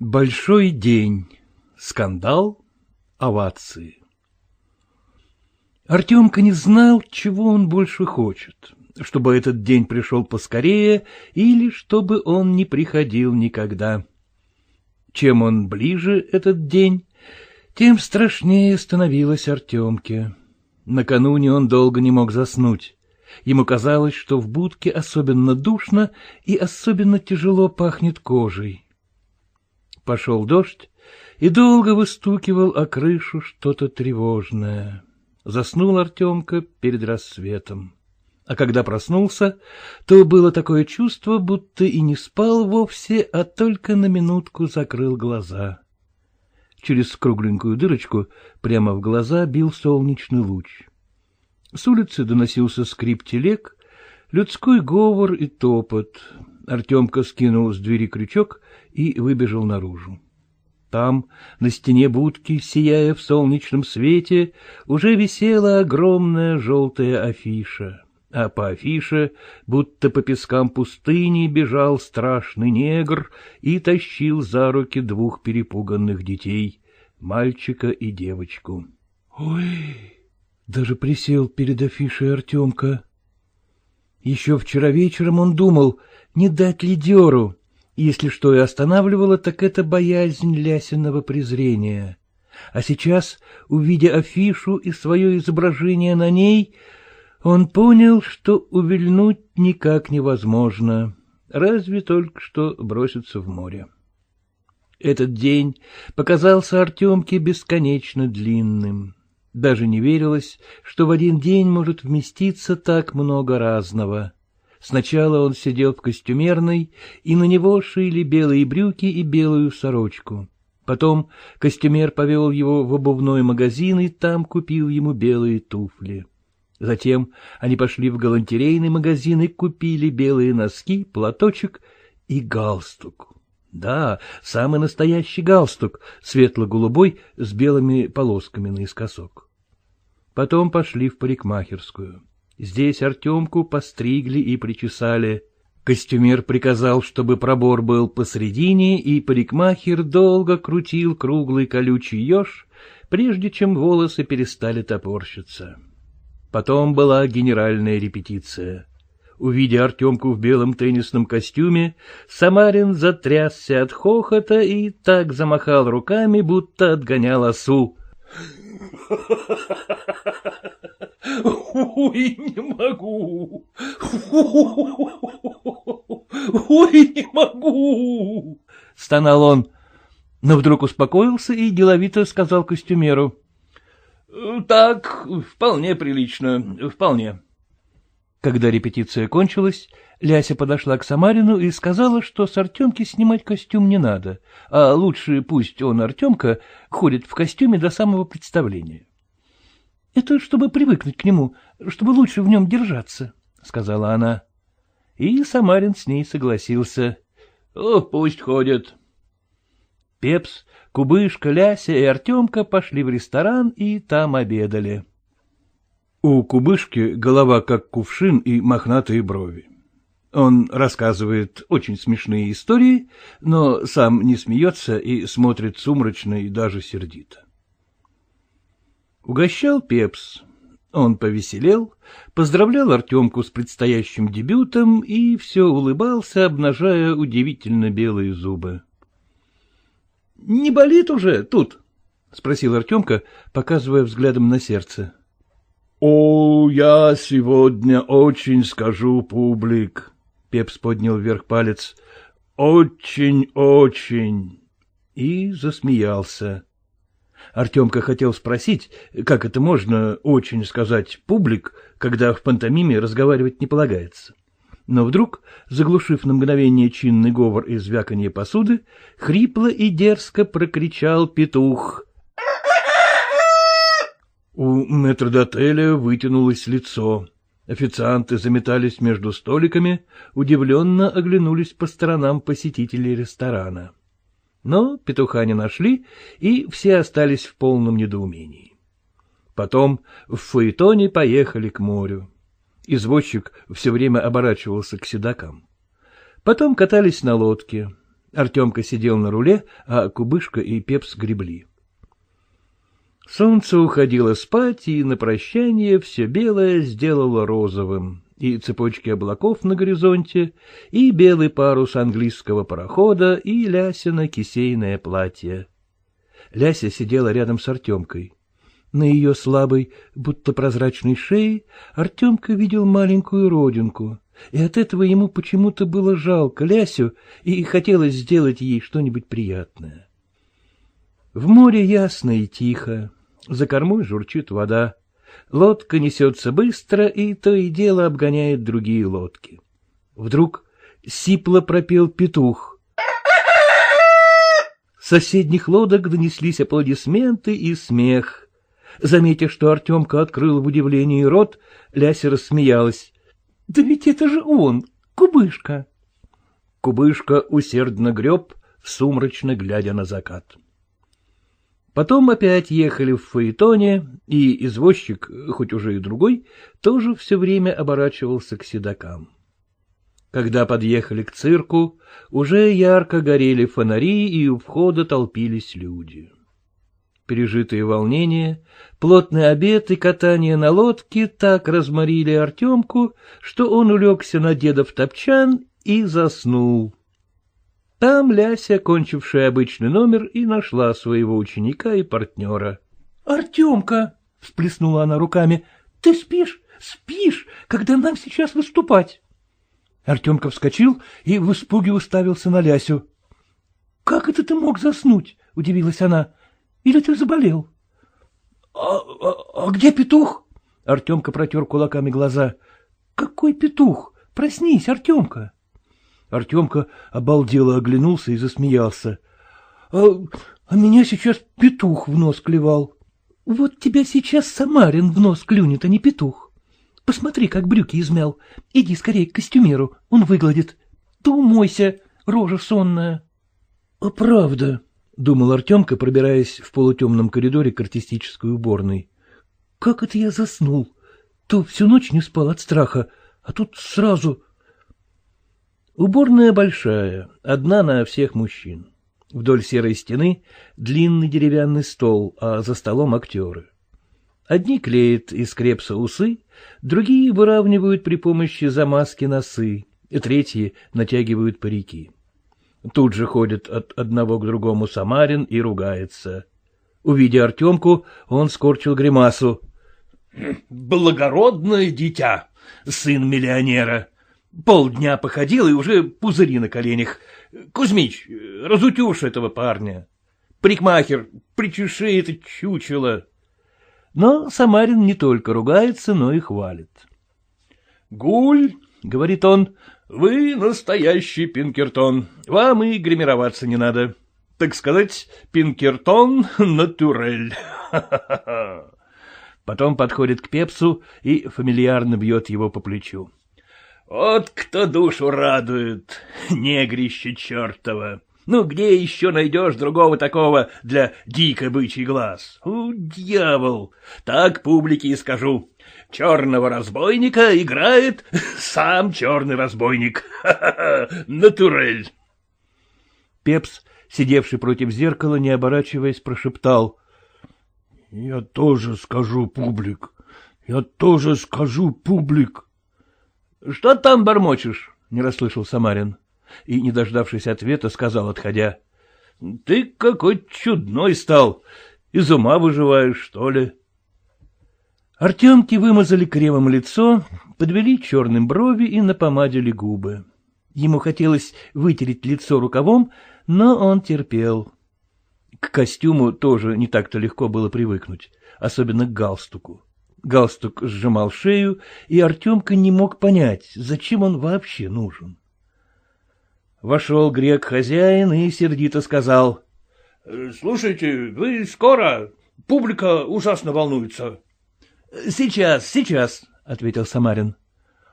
Большой день. Скандал. Овации. Артемка не знал, чего он больше хочет, чтобы этот день пришел поскорее или чтобы он не приходил никогда. Чем он ближе этот день, тем страшнее становилось Артемке. Накануне он долго не мог заснуть. Ему казалось, что в будке особенно душно и особенно тяжело пахнет кожей. Пошел дождь, и долго выстукивал о крышу что-то тревожное. Заснул Артемка перед рассветом. А когда проснулся, то было такое чувство, будто и не спал вовсе, а только на минутку закрыл глаза. Через кругленькую дырочку прямо в глаза бил солнечный луч. С улицы доносился скрип телег, людской говор и топот. Артемка скинул с двери крючок и выбежал наружу. Там, на стене будки, сияя в солнечном свете, уже висела огромная желтая афиша, а по афише, будто по пескам пустыни, бежал страшный негр и тащил за руки двух перепуганных детей, мальчика и девочку. — Ой! Даже присел перед афишей Артемка. Еще вчера вечером он думал, не дать ли деру, если что и останавливало, так это боязнь Лясиного презрения. А сейчас, увидя афишу и свое изображение на ней, он понял, что увильнуть никак невозможно, разве только что броситься в море. Этот день показался Артемке бесконечно длинным. Даже не верилось, что в один день может вместиться так много разного. Сначала он сидел в костюмерной, и на него шили белые брюки и белую сорочку. Потом костюмер повел его в обувной магазин и там купил ему белые туфли. Затем они пошли в галантерейный магазин и купили белые носки, платочек и галстук. Да, самый настоящий галстук, светло-голубой, с белыми полосками наискосок. Потом пошли в парикмахерскую. Здесь Артемку постригли и причесали. Костюмер приказал, чтобы пробор был посредине, и парикмахер долго крутил круглый колючий еж, прежде чем волосы перестали топорщиться. Потом была генеральная репетиция. Увидя Артемку в белом теннисном костюме, Самарин затрясся от хохота и так замахал руками, будто отгонял осу. Ой, не могу. Ой, не могу. Стонал он, но вдруг успокоился и деловито сказал костюмеру. Так, вполне прилично, вполне. Когда репетиция кончилась, Ляся подошла к Самарину и сказала, что с Артемки снимать костюм не надо, а лучше пусть он, Артемка, ходит в костюме до самого представления. — Это чтобы привыкнуть к нему, чтобы лучше в нем держаться, — сказала она. И Самарин с ней согласился. — О, пусть ходят. Пепс, Кубышка, Ляся и Артемка пошли в ресторан и там обедали. У Кубышки голова как кувшин и мохнатые брови. Он рассказывает очень смешные истории, но сам не смеется и смотрит сумрачно и даже сердито. Угощал Пепс. Он повеселел, поздравлял Артемку с предстоящим дебютом и все улыбался, обнажая удивительно белые зубы. — Не болит уже тут? — спросил Артемка, показывая взглядом на сердце. — О, я сегодня очень скажу, публик, Пепс поднял вверх палец. «Очень-очень!» И засмеялся. Артемка хотел спросить, как это можно очень сказать публик, когда в пантомиме разговаривать не полагается. Но вдруг, заглушив на мгновение чинный говор и звяканье посуды, хрипло и дерзко прокричал петух. У метрдотеля вытянулось лицо. Официанты заметались между столиками, удивленно оглянулись по сторонам посетителей ресторана. Но петуха не нашли, и все остались в полном недоумении. Потом в фаэтоне поехали к морю. Извозчик все время оборачивался к седакам. Потом катались на лодке. Артемка сидел на руле, а Кубышка и Пепс гребли. Солнце уходило спать, и на прощание все белое сделало розовым, и цепочки облаков на горизонте, и белый парус английского парохода, и Лясина кисейное платье. Ляся сидела рядом с Артемкой. На ее слабой, будто прозрачной шее Артемка видел маленькую родинку, и от этого ему почему-то было жалко Лясю, и хотелось сделать ей что-нибудь приятное. В море ясно и тихо, за кормой журчит вода. Лодка несется быстро и то и дело обгоняет другие лодки. Вдруг сипло пропел петух. Соседних лодок донеслись аплодисменты и смех. Заметив, что Артемка открыл в удивлении рот, Ляся рассмеялась. — Да ведь это же он, Кубышка! Кубышка усердно греб, сумрачно глядя на закат. Потом опять ехали в Фаэтоне, и извозчик, хоть уже и другой, тоже все время оборачивался к седокам. Когда подъехали к цирку, уже ярко горели фонари, и у входа толпились люди. Пережитые волнения, плотный обед и катание на лодке так разморили Артемку, что он улегся на дедов топчан и заснул. Там Ляся, кончившая обычный номер, и нашла своего ученика и партнера. — Артемка! — всплеснула она руками. — Ты спишь? Спишь, когда нам сейчас выступать? Артемка вскочил и в испуге уставился на Лясю. — Как это ты мог заснуть? — удивилась она. — Или ты заболел? А, а, а где петух? Артемка протер кулаками глаза. — Какой петух? Проснись, Артемка! Артемка обалдело оглянулся и засмеялся. А, а меня сейчас петух в нос клевал. Вот тебя сейчас Самарин в нос клюнет, а не петух. Посмотри, как брюки измял. Иди скорее к костюмеру, он выгладит. Да умойся, рожа сонная. — А правда, — думал Артемка, пробираясь в полутемном коридоре к артистической уборной. — Как это я заснул? То всю ночь не спал от страха, а тут сразу Уборная большая, одна на всех мужчин. Вдоль серой стены длинный деревянный стол, а за столом актеры. Одни клеят из крепса усы, другие выравнивают при помощи замазки носы, и третьи натягивают парики. Тут же ходит от одного к другому Самарин и ругается. Увидя Артемку, он скорчил гримасу. — Благородное дитя, сын миллионера! Полдня походил и уже пузыри на коленях. Кузьмич, разутюшь этого парня. Прикмахер, причеши это чучело. Но Самарин не только ругается, но и хвалит. — Гуль, — говорит он, — вы настоящий Пинкертон, вам и гримироваться не надо. Так сказать, Пинкертон натурель. Потом подходит к Пепсу и фамильярно бьет его по плечу. Вот кто душу радует, негрище чертова. Ну, где еще найдешь другого такого для дико бычий глаз? У, дьявол! Так публике и скажу. Черного разбойника играет сам черный разбойник. Натурель. Пепс, сидевший против зеркала, не оборачиваясь, прошептал. — Я тоже скажу, публик. Я тоже скажу, публик. — Что там бормочешь? — не расслышал Самарин. И, не дождавшись ответа, сказал, отходя. — Ты какой чудной стал. Из ума выживаешь, что ли? Артемки вымазали кремом лицо, подвели черным брови и напомадили губы. Ему хотелось вытереть лицо рукавом, но он терпел. К костюму тоже не так-то легко было привыкнуть, особенно к галстуку. Галстук сжимал шею, и Артемка не мог понять, зачем он вообще нужен. Вошел грек-хозяин и сердито сказал. — Слушайте, вы скоро? Публика ужасно волнуется. — Сейчас, сейчас, — ответил Самарин.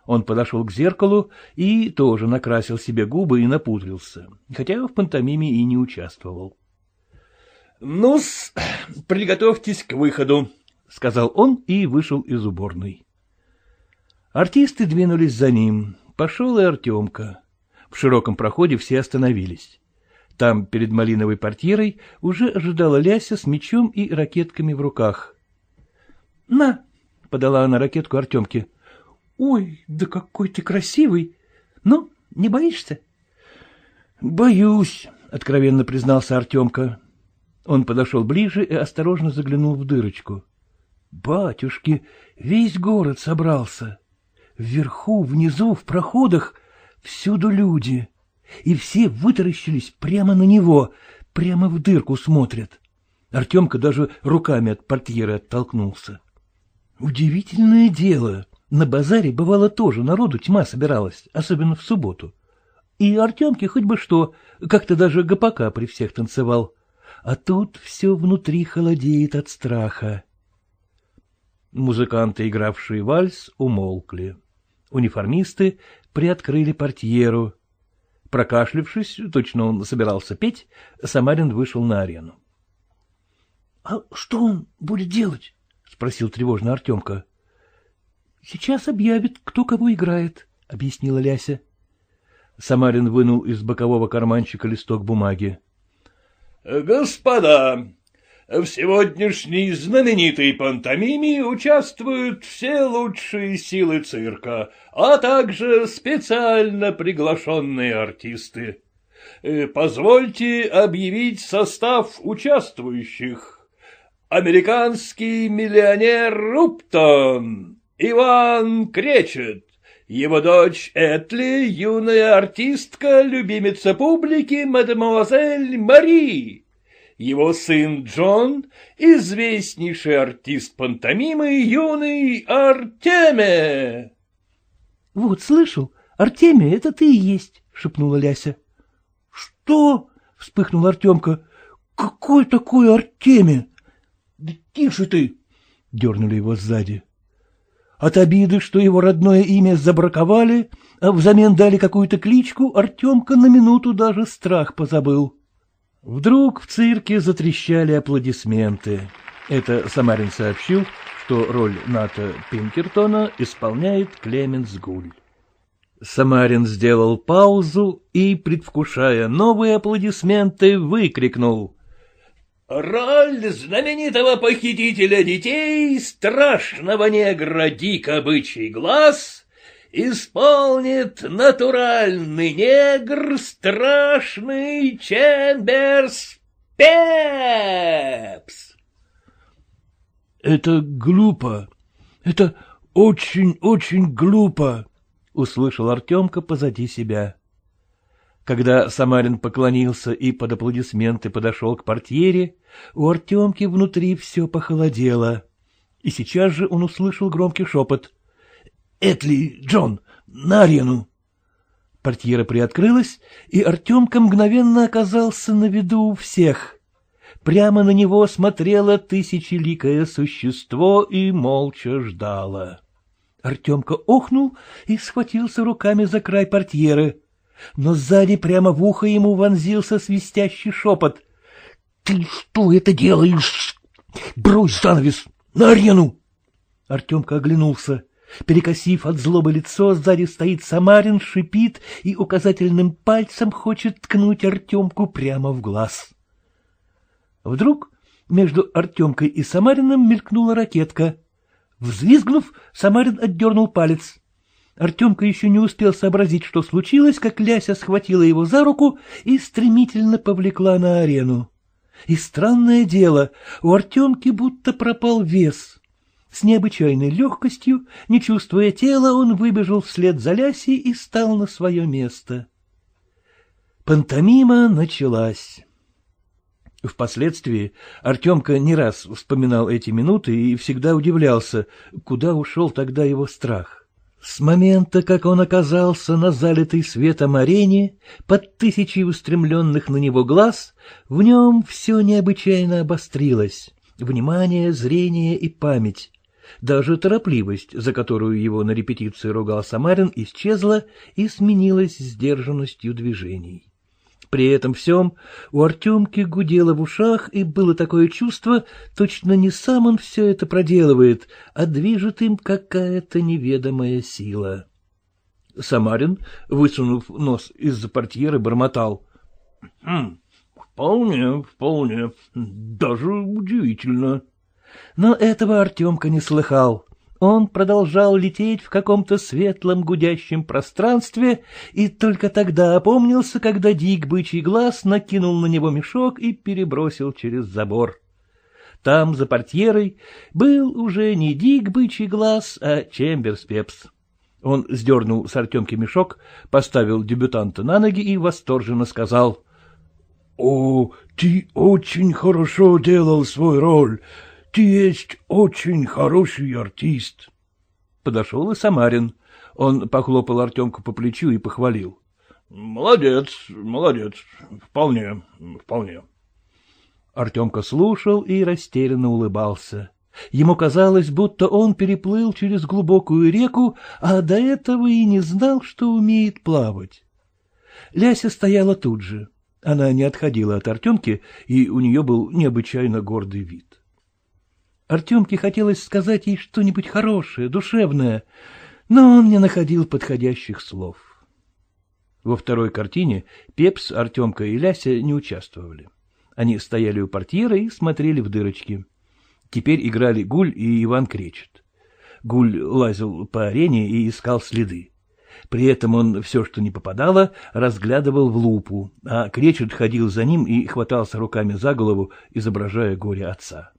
Он подошел к зеркалу и тоже накрасил себе губы и напудрился, хотя в пантомиме и не участвовал. — Ну-с, приготовьтесь к выходу, — сказал он и вышел из уборной. Артисты двинулись за ним. Пошел и Артемка. В широком проходе все остановились. Там, перед малиновой портьерой, уже ожидала Ляся с мечом и ракетками в руках. — На, — подала она ракетку Артемке. — Ой, да какой ты красивый! Ну, не боишься? — Боюсь, — откровенно признался Артемка. Он подошел ближе и осторожно заглянул в дырочку. — Батюшки, весь город собрался. Вверху, внизу, в проходах всюду люди. И все вытаращились прямо на него, прямо в дырку смотрят. Артемка даже руками от портьеры оттолкнулся. Удивительное дело. На базаре бывало тоже народу тьма собиралась, особенно в субботу. И Артемке хоть бы что, как-то даже гопака при всех танцевал. А тут все внутри холодеет от страха. Музыканты, игравшие вальс, умолкли. Униформисты приоткрыли портьеру. Прокашлившись, точно он собирался петь, Самарин вышел на арену. — А что он будет делать? — спросил тревожно Артемка. — Сейчас объявит, кто кого играет, — объяснила Ляся. Самарин вынул из бокового карманчика листок бумаги. — Господа, в сегодняшней знаменитой пантомиме участвуют все лучшие силы цирка, а также специально приглашенные артисты. Э, позвольте объявить состав участвующих. Американский миллионер Руптон, Иван Кречет, его дочь Этли, юная артистка, любимица публики, мадемуазель Мари, его сын Джон, известнейший артист пантомимы, юный Артеме. — Вот, слышал, Артемия, это ты и есть, — шепнула Ляся. — Что? — вспыхнул Артемка. — Какой такой Артемия? — Да тише ты! — дернули его сзади. От обиды, что его родное имя забраковали, а взамен дали какую-то кличку, Артемка на минуту даже страх позабыл. Вдруг в цирке затрещали аплодисменты. Это Самарин сообщил, что роль Ната Пинкертона исполняет Клеменс Гуль. Самарин сделал паузу и, предвкушая новые аплодисменты, выкрикнул. Роль знаменитого похитителя детей, страшного негра Дико Бычий Глаз, исполнит натуральный негр, страшный Чемберс Пепс. Это глупо, это очень-очень глупо, — услышал Артемка позади себя. Когда Самарин поклонился и под аплодисменты подошел к портьере, у Артемки внутри все похолодело. И сейчас же он услышал громкий шепот. — Этли, Джон, на арену! Портьера приоткрылась, и Артемка мгновенно оказался на виду у всех. Прямо на него смотрело тысячеликое существо и молча ждало. Артемка охнул и схватился руками за край портьеры но сзади прямо в ухо ему вонзился свистящий шепот. — Ты что это делаешь? Брось занавес! На арену! Артемка оглянулся. Перекосив от злобы лицо, сзади стоит Самарин, шипит и указательным пальцем хочет ткнуть Артемку прямо в глаз. Вдруг между Артемкой и Самарином мелькнула ракетка. Взвизгнув, Самарин отдернул палец. Артемка еще не успел сообразить, что случилось, как Ляся схватила его за руку и стремительно повлекла на арену. И странное дело, у Артемки будто пропал вес. С необычайной легкостью, не чувствуя тела, он выбежал вслед за Лясей и стал на свое место. Пантомима началась. Впоследствии Артемка не раз вспоминал эти минуты и всегда удивлялся, куда ушел тогда его страх. С момента, как он оказался на залитой светом арене, под тысячей устремленных на него глаз, в нем все необычайно обострилось. Внимание, зрение и память. Даже торопливость, за которую его на репетиции ругал Самарин, исчезла и сменилась сдержанностью движений. При этом всем у Артемки гудело в ушах, и было такое чувство, точно не сам он все это проделывает, а движет им какая-то неведомая сила. Самарин, высунув нос из-за портьеры, бормотал. «Хм, Вполне, вполне. Даже удивительно. Но этого Артемка не слыхал. Он продолжал лететь в каком-то светлом гудящем пространстве и только тогда опомнился, когда Дик бычий глаз накинул на него мешок и перебросил через забор. Там, за портьерой, был уже не Дик бычий глаз, а Чемберс Пепс. Он сдернул с Артемки мешок, поставил дебютанта на ноги и восторженно сказал. — О, ты очень хорошо делал свой роль. Ты есть очень хороший артист. Подошел и Самарин. Он похлопал Артемку по плечу и похвалил. — Молодец, молодец, вполне, вполне. Артемка слушал и растерянно улыбался. Ему казалось, будто он переплыл через глубокую реку, а до этого и не знал, что умеет плавать. Ляся стояла тут же. Она не отходила от Артемки, и у нее был необычайно гордый вид. Артемке хотелось сказать ей что-нибудь хорошее, душевное, но он не находил подходящих слов. Во второй картине Пепс, Артемка и Ляся не участвовали. Они стояли у портьера и смотрели в дырочки. Теперь играли Гуль и Иван Кречет. Гуль лазил по арене и искал следы. При этом он все, что не попадало, разглядывал в лупу, а Кречет ходил за ним и хватался руками за голову, изображая горе отца.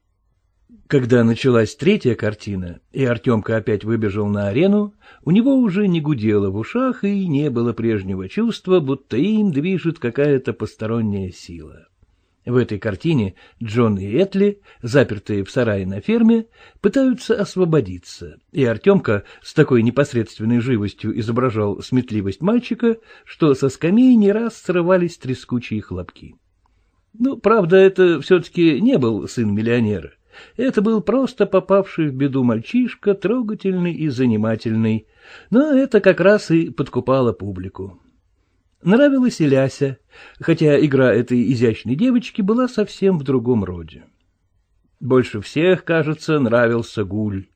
Когда началась третья картина, и Артемка опять выбежал на арену, у него уже не гудело в ушах и не было прежнего чувства, будто им движет какая-то посторонняя сила. В этой картине Джон и Этли, запертые в сарае на ферме, пытаются освободиться, и Артемка с такой непосредственной живостью изображал сметливость мальчика, что со скамей не раз срывались трескучие хлопки. Ну, правда, это все-таки не был сын миллионера. Это был просто попавший в беду мальчишка, трогательный и занимательный, но это как раз и подкупало публику. Нравилась и Ляся, хотя игра этой изящной девочки была совсем в другом роде. Больше всех, кажется, нравился Гуль.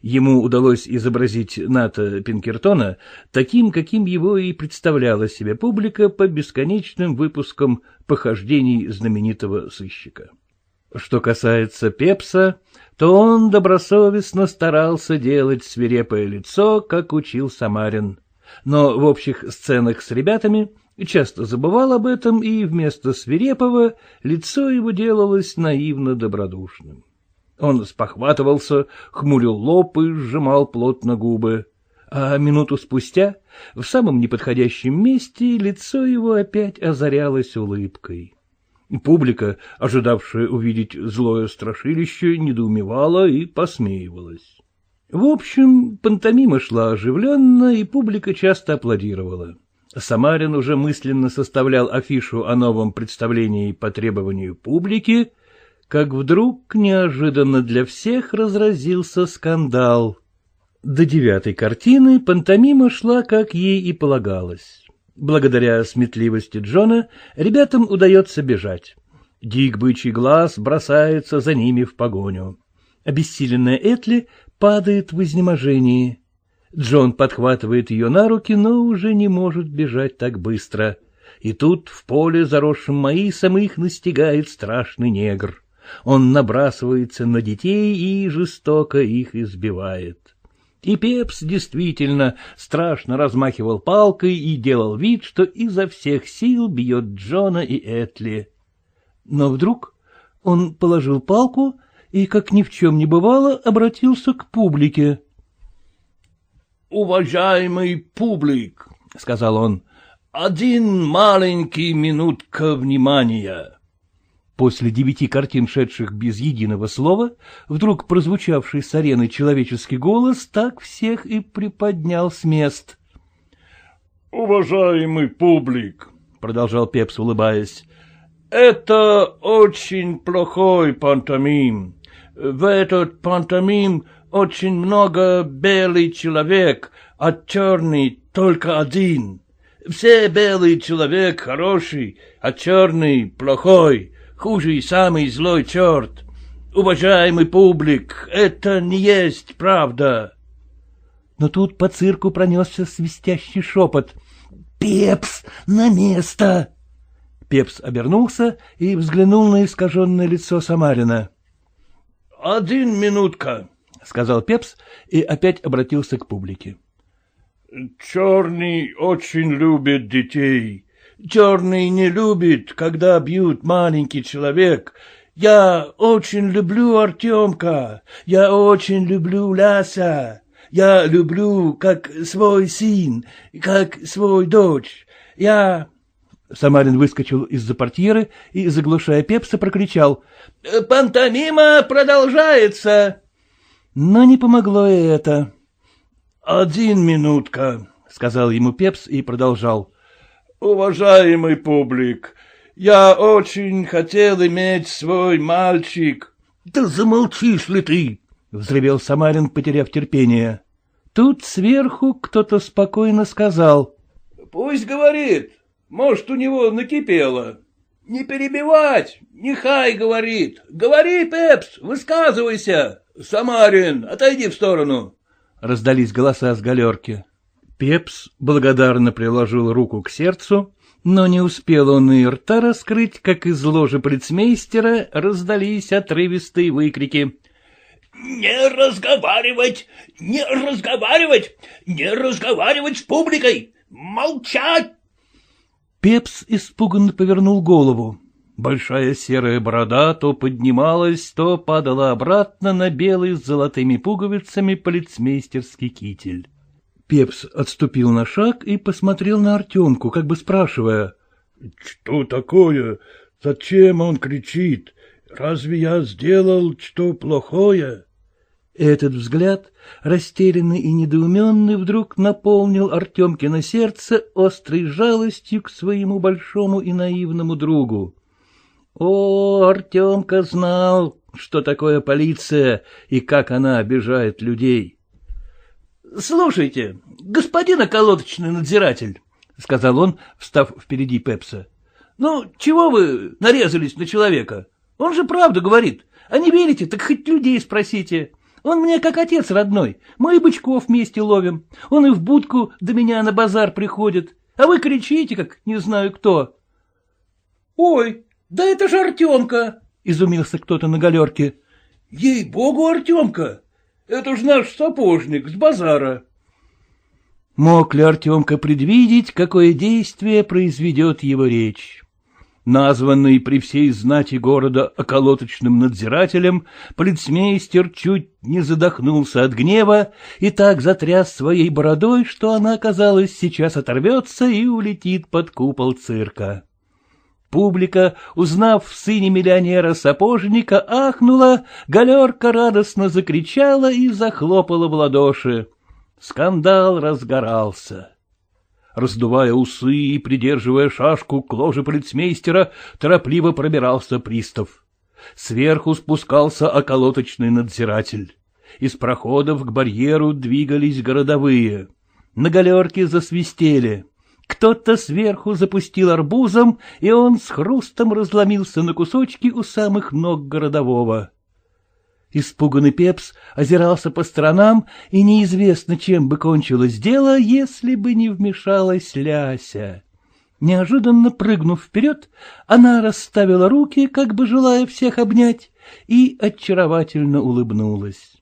Ему удалось изобразить Ната Пинкертона таким, каким его и представляла себе публика по бесконечным выпускам похождений знаменитого сыщика. Что касается Пепса, то он добросовестно старался делать свирепое лицо, как учил Самарин но в общих сценах с ребятами часто забывал об этом, и вместо свирепого лицо его делалось наивно добродушным. Он спохватывался, хмурил лоб и сжимал плотно губы. А минуту спустя, в самом неподходящем месте, лицо его опять озарялось улыбкой. Публика, ожидавшая увидеть злое страшилище, недоумевала и посмеивалась. В общем, пантомима шла оживленно, и публика часто аплодировала. Самарин уже мысленно составлял афишу о новом представлении по требованию публики, как вдруг неожиданно для всех разразился скандал. До девятой картины пантомима шла, как ей и полагалось. Благодаря сметливости Джона ребятам удается бежать. Дик бычий глаз бросается за ними в погоню. Обессиленная Этли падает в изнеможении. Джон подхватывает ее на руки, но уже не может бежать так быстро. И тут в поле, заросшем маисом, их настигает страшный негр. Он набрасывается на детей и жестоко их избивает. И Пепс действительно страшно размахивал палкой и делал вид, что изо всех сил бьет Джона и Этли. Но вдруг он положил палку и, как ни в чем не бывало, обратился к публике. — Уважаемый публик, — сказал он, — один маленький минутка внимания. После девяти картин, шедших без единого слова, вдруг прозвучавший с арены человеческий голос так всех и приподнял с мест. — Уважаемый публик, — продолжал Пепс, улыбаясь, — это очень плохой пантомим в этот пантомим очень много белый человек, а черный только один. Все белый человек хороший, а черный плохой, хуже и самый злой черт. Уважаемый публик, это не есть правда. Но тут по цирку пронесся свистящий шепот. «Пепс, на место!» Пепс обернулся и взглянул на искаженное лицо Самарина. — Один минутка, — сказал Пепс и опять обратился к публике. — Черный очень любит детей. Черный не любит, когда бьют маленький человек. Я очень люблю Артемка, я очень люблю Ляся. Я люблю, как свой сын, как свой дочь. Я... Самарин выскочил из-за портьеры и, заглушая Пепса, прокричал. — Пантомима продолжается! Но не помогло и это. — Один минутка, — сказал ему Пепс и продолжал. — Уважаемый публик, я очень хотел иметь свой мальчик. — Да замолчишь ли ты? — взревел Самарин, потеряв терпение. Тут сверху кто-то спокойно сказал. — Пусть говорит, может, у него накипело. Не перебивать, нехай говорит. Говори, Пепс, высказывайся. Самарин, отойди в сторону. Раздались голоса с галерки. Пепс благодарно приложил руку к сердцу, но не успел он и рта раскрыть, как из ложи полицмейстера раздались отрывистые выкрики. «Не разговаривать! Не разговаривать! Не разговаривать с публикой! Молчать!» Пепс испуганно повернул голову. Большая серая борода то поднималась, то падала обратно на белый с золотыми пуговицами полицмейстерский китель. Пепс отступил на шаг и посмотрел на Артемку, как бы спрашивая. — Что такое? Зачем он кричит? Разве я сделал что плохое? Этот взгляд, растерянный и недоуменный, вдруг наполнил Артемкино сердце острой жалостью к своему большому и наивному другу. О, Артемка знал, что такое полиция и как она обижает людей. — Слушайте, господин околоточный надзиратель, — сказал он, встав впереди Пепса, — ну, чего вы нарезались на человека? Он же правду говорит. А не верите, так хоть людей спросите. Он мне как отец родной. Мы бычков вместе ловим. Он и в будку до меня на базар приходит. А вы кричите, как не знаю кто. — Ой, да это же Артемка! — изумился кто-то на галерке. — Ей-богу, Артемка! Это ж наш сапожник с базара. Мог ли Артемка предвидеть, какое действие произведет его речь? Названный при всей знати города околоточным надзирателем, полицмейстер чуть не задохнулся от гнева и так затряс своей бородой, что она, казалось, сейчас оторвется и улетит под купол цирка. Публика, узнав в сыне миллионера-сапожника, ахнула, галерка радостно закричала и захлопала в ладоши. Скандал разгорался. Раздувая усы и придерживая шашку к ложе полицмейстера, торопливо пробирался пристав. Сверху спускался околоточный надзиратель. Из проходов к барьеру двигались городовые. На галерке засвистели. Кто-то сверху запустил арбузом, и он с хрустом разломился на кусочки у самых ног городового. Испуганный Пепс озирался по сторонам, и неизвестно, чем бы кончилось дело, если бы не вмешалась Ляся. Неожиданно прыгнув вперед, она расставила руки, как бы желая всех обнять, и очаровательно улыбнулась.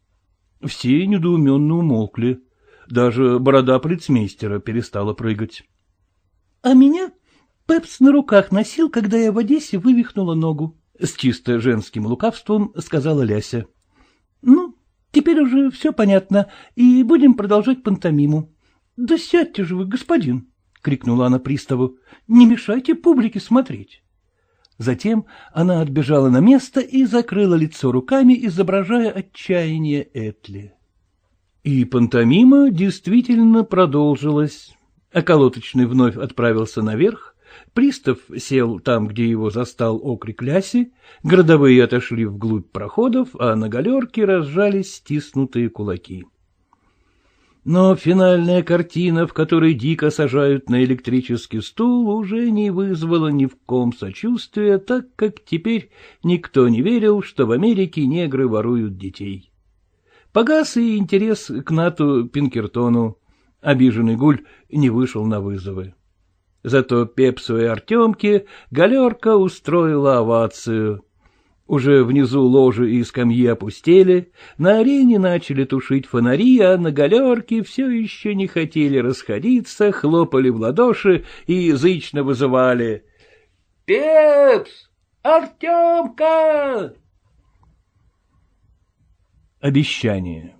Все недоуменно умолкли. Даже борода полицмейстера перестала прыгать. — А меня Пепс на руках носил, когда я в Одессе вывихнула ногу, — с чисто женским лукавством сказала Ляся. — Ну, теперь уже все понятно, и будем продолжать пантомиму. — Да сядьте же вы, господин! — крикнула она приставу. — Не мешайте публике смотреть. Затем она отбежала на место и закрыла лицо руками, изображая отчаяние Этли. И пантомима действительно продолжилась. Околоточный вновь отправился наверх, Пристав сел там, где его застал окрик ляси, городовые отошли вглубь проходов, а на галерке разжались стиснутые кулаки. Но финальная картина, в которой дико сажают на электрический стул, уже не вызвала ни в ком сочувствия, так как теперь никто не верил, что в Америке негры воруют детей. Погас и интерес к Нату Пинкертону. Обиженный Гуль не вышел на вызовы. Зато Пепсу и Артемке галерка устроила овацию. Уже внизу ложи и скамьи опустели, на арене начали тушить фонари, а на галерке все еще не хотели расходиться, хлопали в ладоши и язычно вызывали. — Пепс! Артемка! Обещание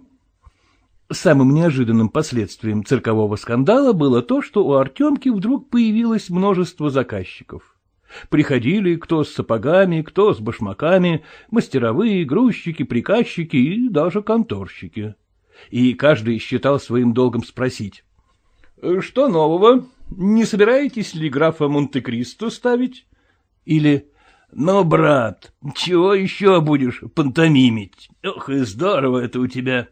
Самым неожиданным последствием циркового скандала было то, что у Артемки вдруг появилось множество заказчиков. Приходили кто с сапогами, кто с башмаками, мастеровые, грузчики, приказчики и даже конторщики. И каждый считал своим долгом спросить. — Что нового? Не собираетесь ли графа Монте-Кристо ставить? Или «Ну, брат, чего еще будешь пантомимить? Ох, и здорово это у тебя!»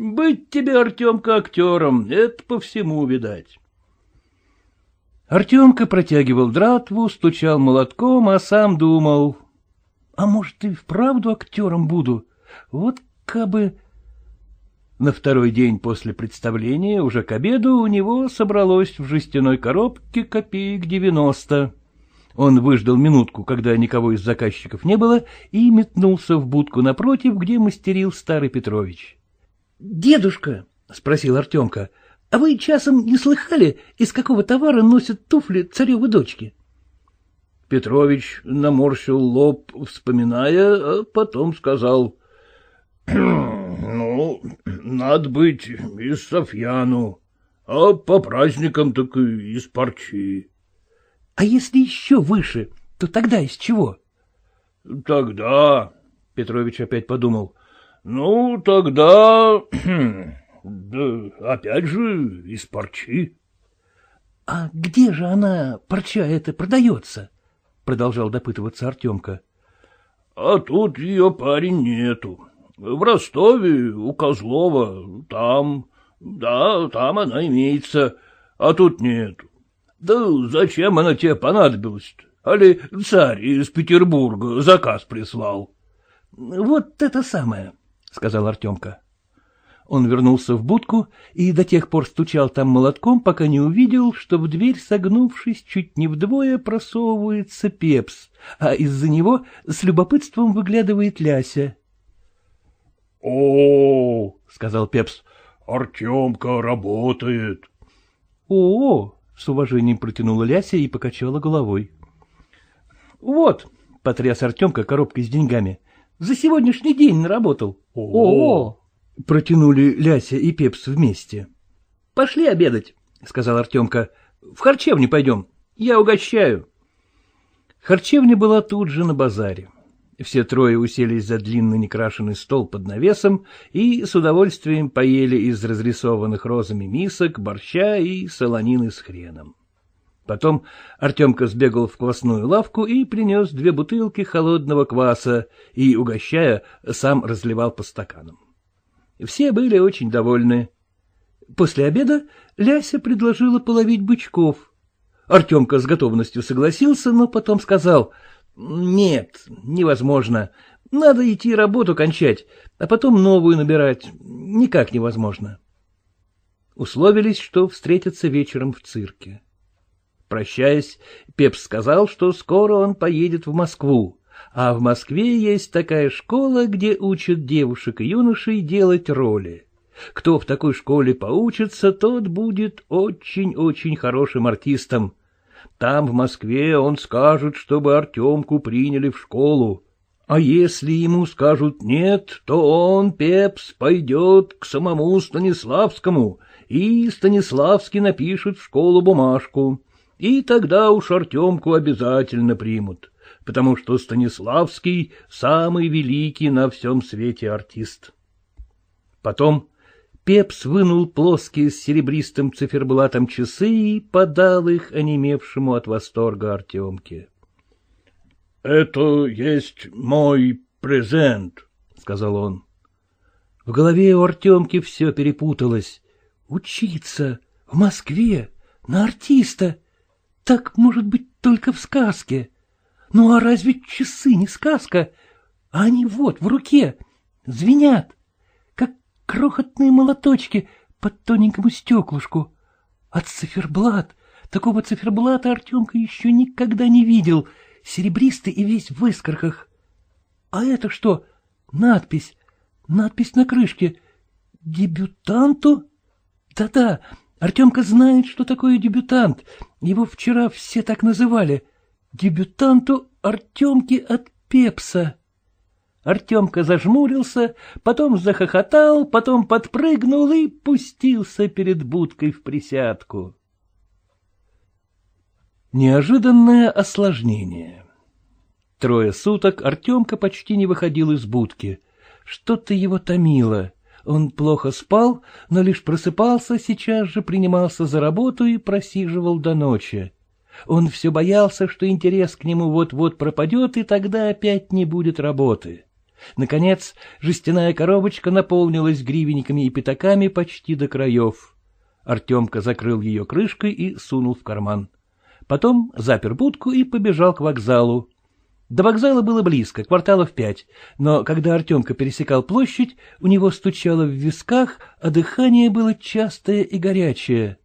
Быть тебе, Артемка, актером, это по всему видать. Артемка протягивал дратву, стучал молотком, а сам думал. А может, и вправду актером буду? Вот кабы... На второй день после представления, уже к обеду, у него собралось в жестяной коробке копеек девяносто. Он выждал минутку, когда никого из заказчиков не было, и метнулся в будку напротив, где мастерил старый Петрович. Дедушка, — спросил Артемка, — а вы часом не слыхали, из какого товара носят туфли царевы дочки? Петрович наморщил лоб, вспоминая, а потом сказал. — Ну, надо быть из Софьяну, а по праздникам так и из парчи. — А если еще выше, то тогда из чего? — Тогда, — Петрович опять подумал, — Ну, тогда... да опять же из парчи. — А где же она, парча эта, продается? — продолжал допытываться Артемка. — А тут ее парень нету. В Ростове, у Козлова, там... Да, там она имеется, а тут нету. Да зачем она тебе понадобилась-то? Али царь из Петербурга заказ прислал? — Вот это самое, — сказал Артемка. Он вернулся в будку и до тех пор стучал там молотком, пока не увидел, что в дверь, согнувшись, чуть не вдвое просовывается пепс, а из-за него с любопытством выглядывает Ляся. — О, — сказал пепс, — Артемка работает. — О, — с уважением протянула Ляся и покачала головой. — Вот, — потряс Артемка коробкой с деньгами, — за сегодняшний день наработал. — О! — протянули Ляся и Пепс вместе. — Пошли обедать, — сказал Артемка. — В харчевню пойдем. Я угощаю. Харчевня была тут же на базаре. Все трое уселись за длинный некрашенный стол под навесом и с удовольствием поели из разрисованных розами мисок, борща и солонины с хреном. Потом Артемка сбегал в квасную лавку и принес две бутылки холодного кваса и, угощая, сам разливал по стаканам. Все были очень довольны. После обеда Ляся предложила половить бычков. Артемка с готовностью согласился, но потом сказал, «Нет, невозможно. Надо идти работу кончать, а потом новую набирать. Никак невозможно». Условились, что встретятся вечером в цирке. Прощаясь, Пепс сказал, что скоро он поедет в Москву, а в Москве есть такая школа, где учат девушек и юношей делать роли. Кто в такой школе поучится, тот будет очень-очень хорошим артистом. Там, в Москве, он скажет, чтобы Артемку приняли в школу. А если ему скажут «нет», то он, Пепс, пойдет к самому Станиславскому, и Станиславский напишет в школу бумажку и тогда уж Артемку обязательно примут, потому что Станиславский — самый великий на всем свете артист. Потом Пепс вынул плоские с серебристым циферблатом часы и подал их онемевшему от восторга Артемке. — Это есть мой презент, — сказал он. В голове у Артемки все перепуталось. Учиться в Москве на артиста — так может быть только в сказке. Ну а разве часы не сказка? А они вот в руке, звенят, как крохотные молоточки под тоненькому стеклышку. А циферблат Такого циферблата Артемка еще никогда не видел, серебристый и весь в искорках. А это что? Надпись. Надпись на крышке. Дебютанту? Да-да, Артемка знает, что такое дебютант. Его вчера все так называли. Дебютанту Артемки от Пепса. Артемка зажмурился, потом захохотал, потом подпрыгнул и пустился перед будкой в присядку. Неожиданное осложнение. Трое суток Артемка почти не выходил из будки. Что-то его томило. Он плохо спал, но лишь просыпался, сейчас же принимался за работу и просиживал до ночи. Он все боялся, что интерес к нему вот-вот пропадет, и тогда опять не будет работы. Наконец, жестяная коробочка наполнилась гривенниками и пятаками почти до краев. Артемка закрыл ее крышкой и сунул в карман. Потом запер будку и побежал к вокзалу. До вокзала было близко, кварталов пять, но когда Артемка пересекал площадь, у него стучало в висках, а дыхание было частое и горячее.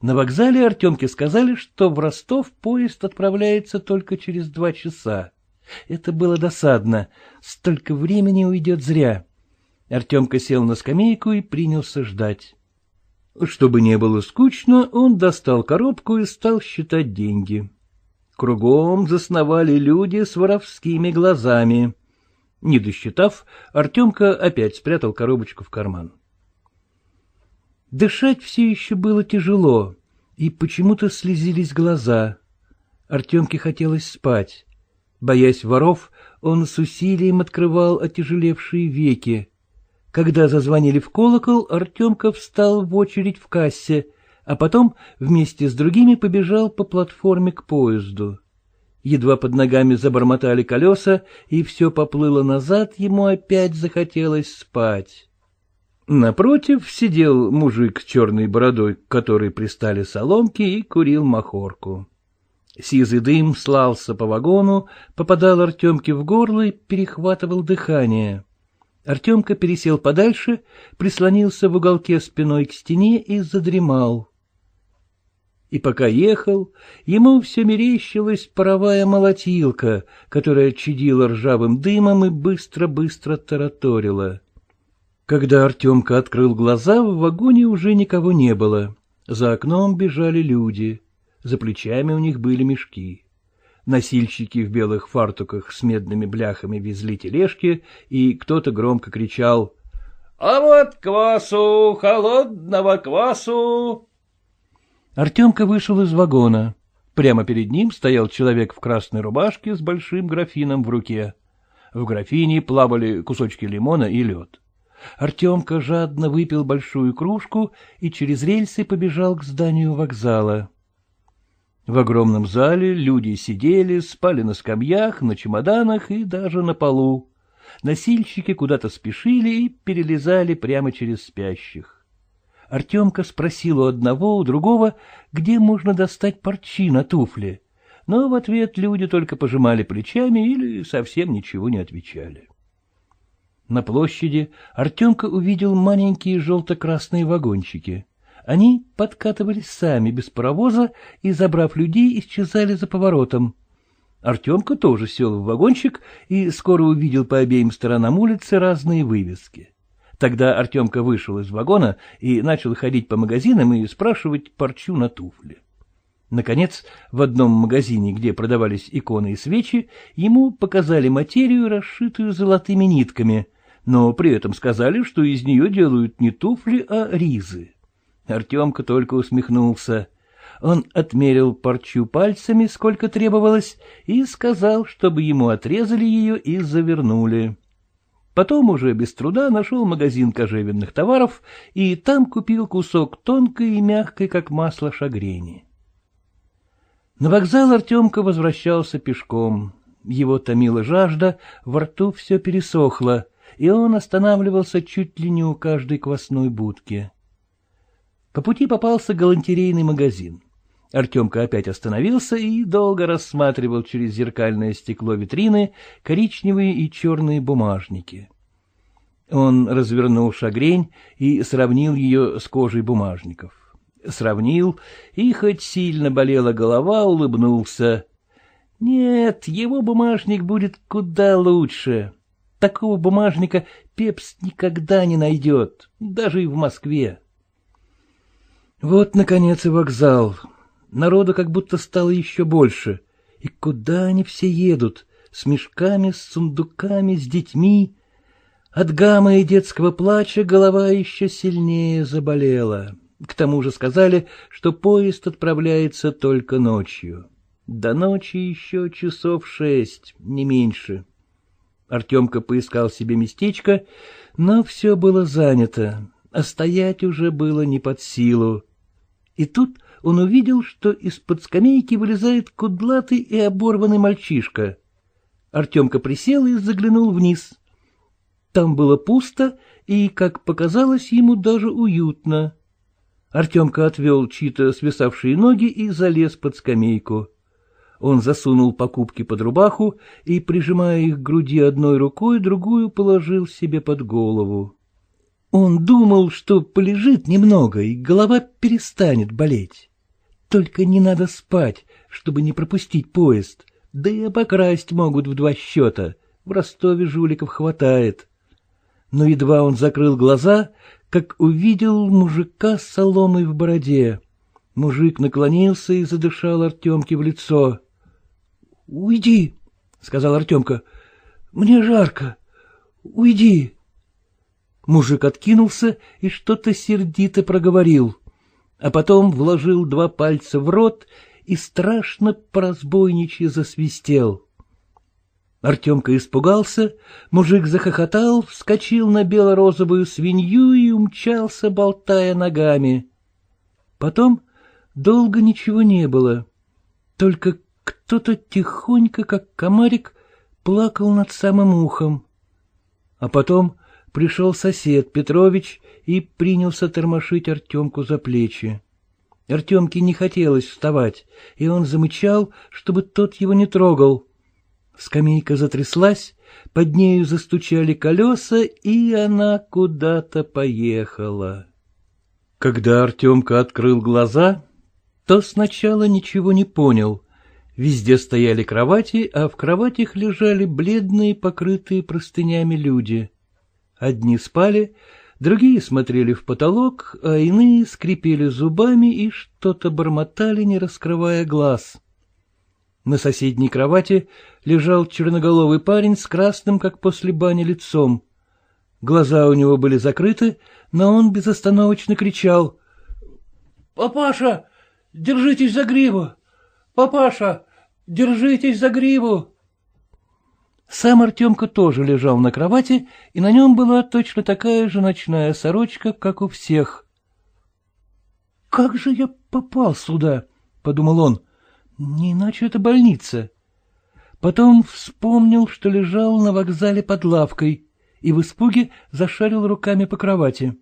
На вокзале Артемке сказали, что в Ростов поезд отправляется только через два часа. Это было досадно, столько времени уйдет зря. Артемка сел на скамейку и принялся ждать. Чтобы не было скучно, он достал коробку и стал считать деньги. Кругом засновали люди с воровскими глазами. Не досчитав, Артемка опять спрятал коробочку в карман. Дышать все еще было тяжело, и почему-то слезились глаза. Артемке хотелось спать. Боясь воров, он с усилием открывал отяжелевшие веки. Когда зазвонили в колокол, Артемка встал в очередь в кассе, а потом вместе с другими побежал по платформе к поезду. Едва под ногами забормотали колеса, и все поплыло назад, ему опять захотелось спать. Напротив сидел мужик с черной бородой, к которой пристали соломки, и курил махорку. Сизый дым слался по вагону, попадал Артемке в горло и перехватывал дыхание. Артемка пересел подальше, прислонился в уголке спиной к стене и задремал. И пока ехал, ему все мерещилась паровая молотилка, которая чадила ржавым дымом и быстро-быстро тараторила. Когда Артемка открыл глаза, в вагоне уже никого не было. За окном бежали люди. За плечами у них были мешки. Носильщики в белых фартуках с медными бляхами везли тележки, и кто-то громко кричал «А вот квасу, холодного квасу!» Артемка вышел из вагона. Прямо перед ним стоял человек в красной рубашке с большим графином в руке. В графине плавали кусочки лимона и лед. Артемка жадно выпил большую кружку и через рельсы побежал к зданию вокзала. В огромном зале люди сидели, спали на скамьях, на чемоданах и даже на полу. Носильщики куда-то спешили и перелезали прямо через спящих. Артемка спросил у одного, у другого, где можно достать парчи на туфли, но в ответ люди только пожимали плечами или совсем ничего не отвечали. На площади Артемка увидел маленькие желто-красные вагончики. Они подкатывались сами, без паровоза, и, забрав людей, исчезали за поворотом. Артемка тоже сел в вагончик и скоро увидел по обеим сторонам улицы разные вывески. Тогда Артемка вышел из вагона и начал ходить по магазинам и спрашивать парчу на туфли. Наконец, в одном магазине, где продавались иконы и свечи, ему показали материю, расшитую золотыми нитками, но при этом сказали, что из нее делают не туфли, а ризы. Артемка только усмехнулся. Он отмерил парчу пальцами, сколько требовалось, и сказал, чтобы ему отрезали ее и завернули. Потом уже без труда нашел магазин кожевенных товаров и там купил кусок тонкой и мягкой, как масло, шагрени. На вокзал Артемка возвращался пешком. Его томила жажда, во рту все пересохло, и он останавливался чуть ли не у каждой квасной будки. По пути попался галантерейный магазин. Артемка опять остановился и долго рассматривал через зеркальное стекло витрины коричневые и черные бумажники. Он развернул шагрень и сравнил ее с кожей бумажников. Сравнил, и хоть сильно болела голова, улыбнулся. Нет, его бумажник будет куда лучше. Такого бумажника Пепс никогда не найдет, даже и в Москве. Вот, наконец, и вокзал. Народу как будто стало еще больше. И куда они все едут? С мешками, с сундуками, с детьми. От гамма и детского плача голова еще сильнее заболела. К тому же сказали, что поезд отправляется только ночью. До ночи еще часов шесть, не меньше. Артемка поискал себе местечко, но все было занято, а стоять уже было не под силу. И тут он увидел, что из-под скамейки вылезает кудлатый и оборванный мальчишка. Артемка присел и заглянул вниз. Там было пусто и, как показалось, ему даже уютно. Артемка отвел чьи-то свисавшие ноги и залез под скамейку. Он засунул покупки под рубаху и, прижимая их к груди одной рукой, другую положил себе под голову. Он думал, что полежит немного, и голова перестанет болеть. Только не надо спать, чтобы не пропустить поезд, да и обокрасть могут в два счета. В Ростове жуликов хватает. Но едва он закрыл глаза, как увидел мужика с соломой в бороде. Мужик наклонился и задышал Артемке в лицо. — Уйди, — сказал Артемка. — Мне жарко. Уйди. Мужик откинулся и что-то сердито проговорил, а потом вложил два пальца в рот и страшно поразбойничьи засвистел. Артемка испугался, мужик захохотал, вскочил на бело-розовую свинью и умчался, болтая ногами. Потом долго ничего не было, только кто-то тихонько, как комарик, плакал над самым ухом. А потом пришел сосед Петрович и принялся тормошить Артемку за плечи. Артемке не хотелось вставать, и он замычал, чтобы тот его не трогал. Скамейка затряслась, под нею застучали колеса, и она куда-то поехала. Когда Артемка открыл глаза, то сначала ничего не понял. Везде стояли кровати, а в кроватях лежали бледные, покрытые простынями люди. Одни спали, другие смотрели в потолок, а иные скрипели зубами и что-то бормотали, не раскрывая глаз. На соседней кровати лежал черноголовый парень с красным, как после бани, лицом. Глаза у него были закрыты, но он безостановочно кричал. — Папаша, держитесь за гриву! Папаша, Держитесь за гриву! Сам Артемка тоже лежал на кровати, и на нем была точно такая же ночная сорочка, как у всех. — Как же я попал сюда? — подумал он. — Не иначе это больница. Потом вспомнил, что лежал на вокзале под лавкой, и в испуге зашарил руками по кровати.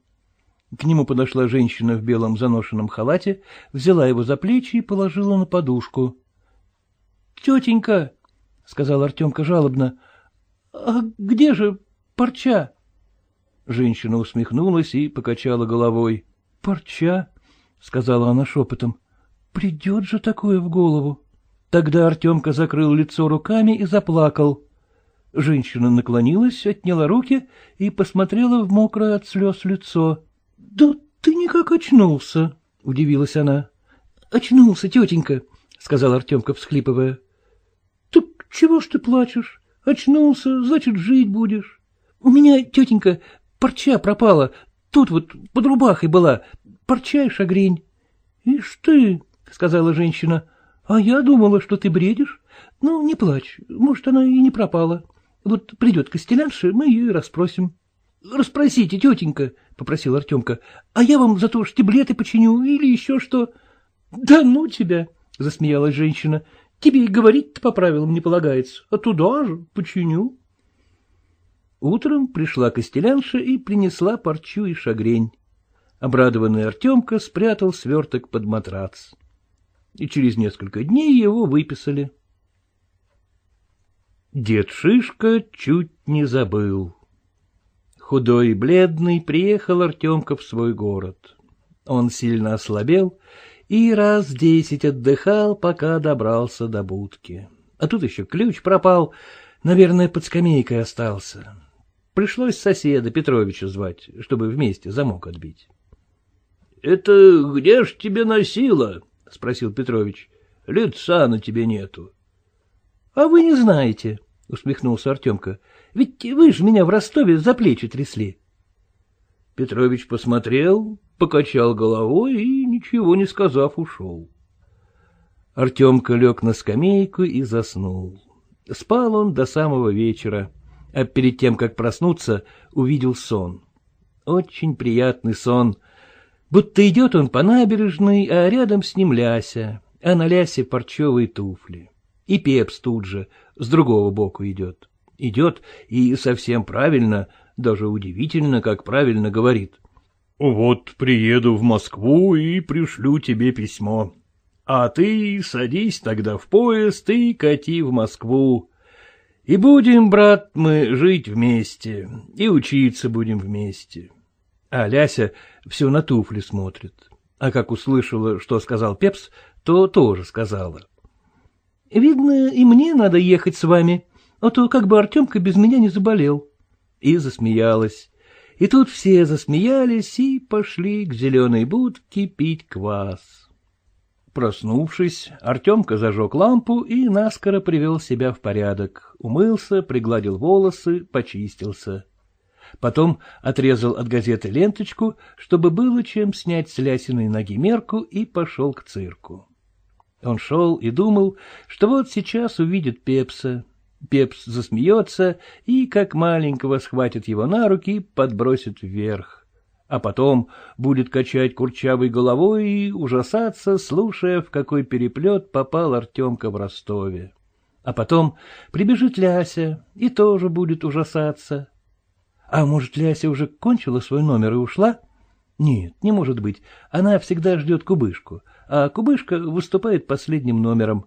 К нему подошла женщина в белом заношенном халате, взяла его за плечи и положила на подушку. Тетенька, — сказал Артемка жалобно, — а где же парча? Женщина усмехнулась и покачала головой. — Парча, — сказала она шепотом, — придет же такое в голову. Тогда Артемка закрыл лицо руками и заплакал. Женщина наклонилась, отняла руки и посмотрела в мокрое от слез лицо. — Да ты никак очнулся, — удивилась она. — Очнулся, тетенька, — сказал Артемка, всхлипывая. Чего ж ты плачешь? Очнулся, значит, жить будешь. У меня, тетенька, парча пропала. Тут вот под рубахой была. Парча и шагрень. — Ишь ты, — сказала женщина, — а я думала, что ты бредишь. Ну, не плачь, может, она и не пропала. Вот придет Костелянша, мы ее и расспросим. — Расспросите, тетенька, — попросил Артемка, — а я вам за то штиблеты починю или еще что. — Да ну тебя, — засмеялась женщина, Тебе и говорить-то по правилам не полагается, а туда же починю. Утром пришла Костелянша и принесла парчу и шагрень. Обрадованный Артемка спрятал сверток под матрац. И через несколько дней его выписали. Дед Шишка чуть не забыл. Худой и бледный приехал Артемка в свой город. Он сильно ослабел и раз десять отдыхал, пока добрался до будки. А тут еще ключ пропал, наверное, под скамейкой остался. Пришлось соседа Петровича звать, чтобы вместе замок отбить. — Это где ж тебе носило? — спросил Петрович. — Лица на тебе нету. — А вы не знаете, — усмехнулся Артемка. — Ведь вы же меня в Ростове за плечи трясли. Петрович посмотрел, покачал головой и, ничего не сказав, ушел. Артемка лег на скамейку и заснул. Спал он до самого вечера, а перед тем, как проснуться, увидел сон. Очень приятный сон. Будто идет он по набережной, а рядом с ним Ляся, а на Лясе парчевые туфли. И Пепс тут же, с другого боку идет. Идет и совсем правильно, даже удивительно, как правильно говорит. — Вот приеду в Москву и пришлю тебе письмо. А ты садись тогда в поезд и кати в Москву. И будем, брат, мы жить вместе, и учиться будем вместе. А Ляся все на туфли смотрит. А как услышала, что сказал Пепс, то тоже сказала. — Видно, и мне надо ехать с вами, а то как бы Артемка без меня не заболел. И засмеялась. И тут все засмеялись и пошли к зеленой будке пить квас. Проснувшись, Артемка зажег лампу и наскоро привел себя в порядок, умылся, пригладил волосы, почистился. Потом отрезал от газеты ленточку, чтобы было чем снять с Лясиной ноги мерку, и пошел к цирку. Он шел и думал, что вот сейчас увидит Пепса. Пепс засмеется и, как маленького, схватит его на руки и подбросит вверх а потом будет качать курчавой головой и ужасаться, слушая, в какой переплет попал Артемка в Ростове. А потом прибежит Ляся и тоже будет ужасаться. А может, Ляся уже кончила свой номер и ушла? Нет, не может быть. Она всегда ждет кубышку, а кубышка выступает последним номером.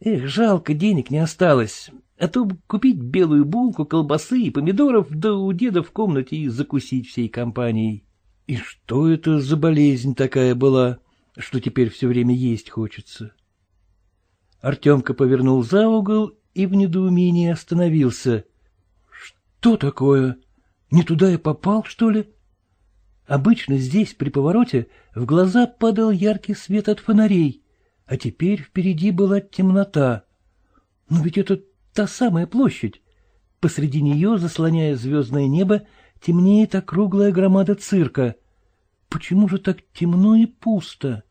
Эх, жалко, денег не осталось а то купить белую булку, колбасы и помидоров, да у деда в комнате и закусить всей компанией. И что это за болезнь такая была, что теперь все время есть хочется? Артемка повернул за угол и в недоумении остановился. Что такое? Не туда я попал, что ли? Обычно здесь, при повороте, в глаза падал яркий свет от фонарей, а теперь впереди была темнота. Но ведь это та самая площадь. Посреди нее, заслоняя звездное небо, темнеет округлая громада цирка. Почему же так темно и пусто?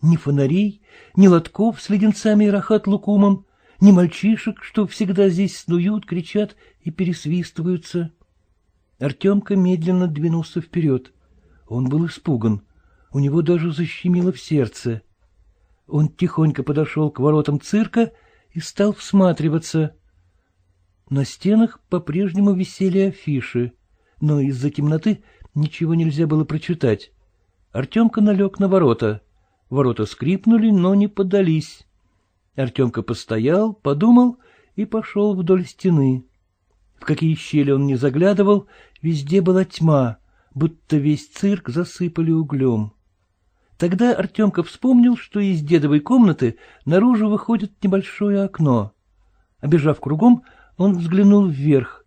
Ни фонарей, ни лотков с леденцами и рахат-лукумом, ни мальчишек, что всегда здесь снуют, кричат и пересвистываются. Артемка медленно двинулся вперед. Он был испуган. У него даже защемило в сердце. Он тихонько подошел к воротам цирка и стал всматриваться. На стенах по-прежнему висели афиши, но из-за темноты ничего нельзя было прочитать. Артемка налег на ворота. Ворота скрипнули, но не поддались. Артемка постоял, подумал и пошел вдоль стены. В какие щели он не заглядывал, везде была тьма, будто весь цирк засыпали углем. Тогда Артемка вспомнил, что из дедовой комнаты наружу выходит небольшое окно. Обежав кругом, он взглянул вверх.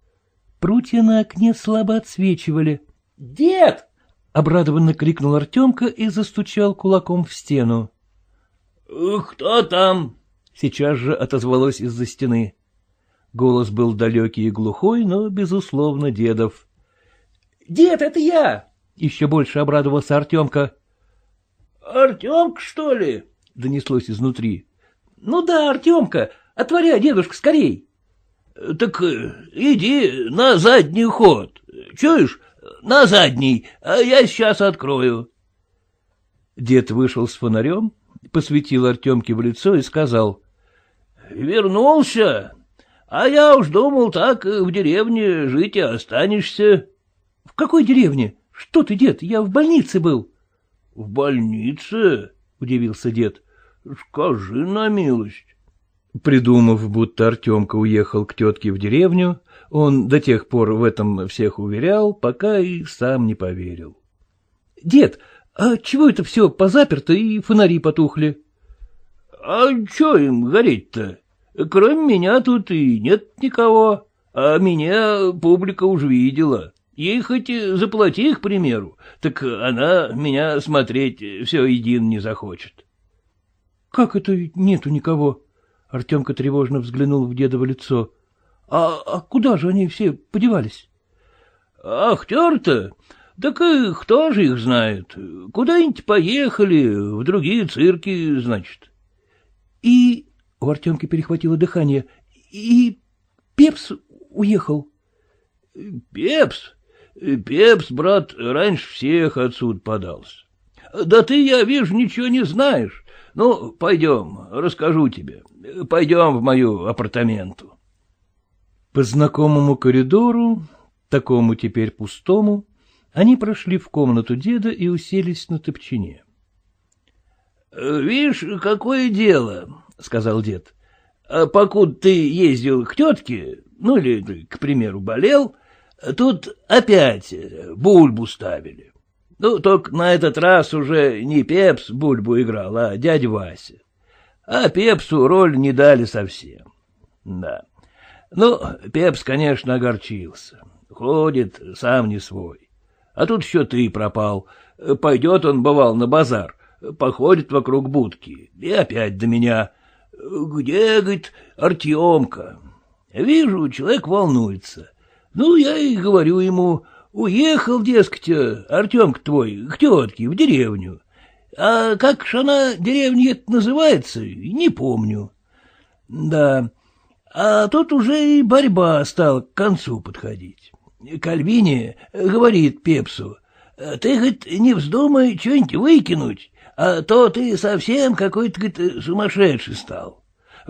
Прутья на окне слабо отсвечивали. «Дед!» — обрадованно крикнул Артемка и застучал кулаком в стену. «Кто там?» — сейчас же отозвалось из-за стены. Голос был далекий и глухой, но, безусловно, дедов. «Дед, это я!» — еще больше обрадовался Артемка. Артемка, что ли? — донеслось изнутри. — Ну да, Артемка, отворяй, дедушка, скорей. — Так э, иди на задний ход. Чуешь? На задний, а я сейчас открою. Дед вышел с фонарем, посветил Артемке в лицо и сказал. — Вернулся? А я уж думал, так в деревне жить и останешься. — В какой деревне? Что ты, дед, я в больнице был. — в больнице? — удивился дед. — Скажи на милость. Придумав, будто Артемка уехал к тетке в деревню, он до тех пор в этом всех уверял, пока и сам не поверил. — Дед, а чего это все позаперто и фонари потухли? — А что им гореть-то? Кроме меня тут и нет никого, а меня публика уже видела. Ей хоть заплати, к примеру, так она меня смотреть все един не захочет. — Как это нету никого? Артемка тревожно взглянул в дедово лицо. — А, а куда же они все подевались? — Актер-то? Так и кто же их знает? Куда-нибудь поехали, в другие цирки, значит. — И... — у Артемки перехватило дыхание. — И Пепс уехал. — Пепс? Пепс, брат, раньше всех отсюда подался. Да ты, я вижу, ничего не знаешь. Ну, пойдем, расскажу тебе. Пойдем в мою апартаменту. По знакомому коридору, такому теперь пустому, они прошли в комнату деда и уселись на топчине. — Видишь, какое дело, — сказал дед. — Покуда ты ездил к тетке, ну или, к примеру, болел, Тут опять бульбу ставили. Ну, только на этот раз уже не Пепс бульбу играл, а дядя Вася. А Пепсу роль не дали совсем. Да. Ну, Пепс, конечно, огорчился. Ходит, сам не свой. А тут еще ты пропал. Пойдет он, бывал, на базар, походит вокруг будки, и опять до меня. Где, говорит, Артемка? Вижу, человек волнуется. Ну, я и говорю ему, уехал, дескать, Артемка твой, к тетке, в деревню. А как ж она, деревня это называется, не помню. Да, а тут уже и борьба стала к концу подходить. Кальвини говорит Пепсу, ты, хоть не вздумай что-нибудь выкинуть, а то ты совсем какой-то, сумасшедший стал.